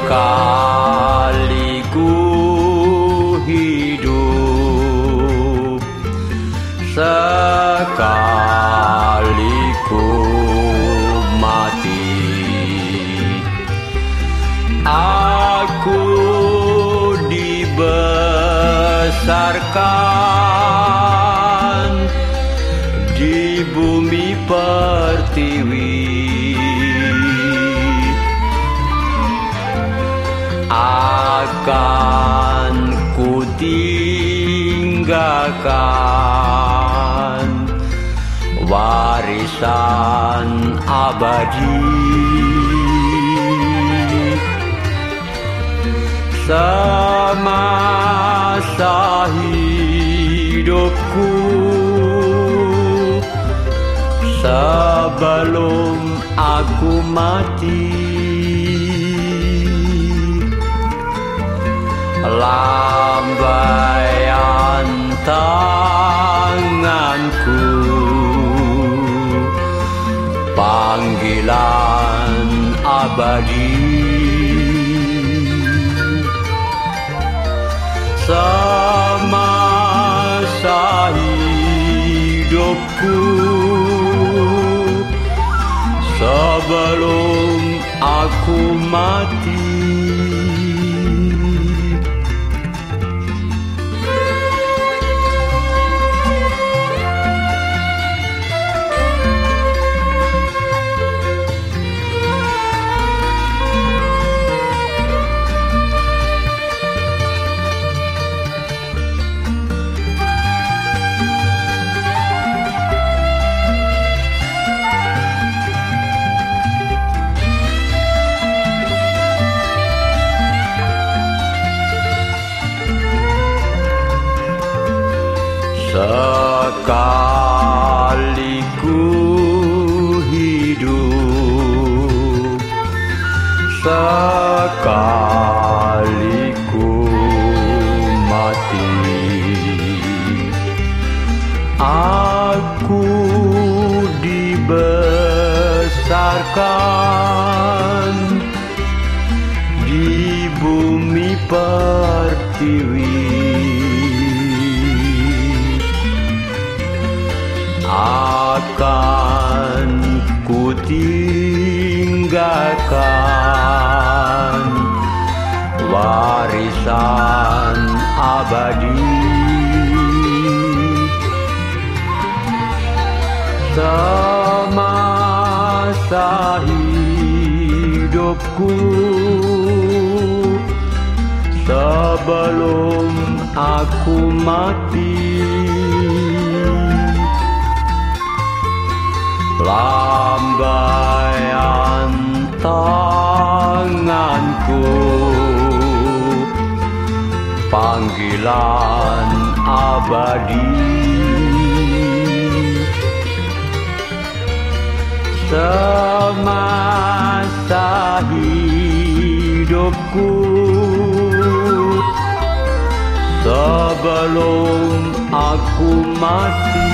sekali ku hidup. Sekali ku mati. Aku dibesarkan di bumi pertiwi. Akan ku tinggalkan warisan abadi. Semasa hidupku sebelum aku mati lambaian tanganku. Panggilan abadi. Semasa hidupku. Sebelum aku mati Sekali ku hidup. Sekali ku mati. Aku dibesarkan Di bumi pertiwi tinggalkan warisan abadi. Semasa hidupku sebelum aku mati lambaian tanganku panggilan abadi. Semasa hidupku. Sebelum aku mati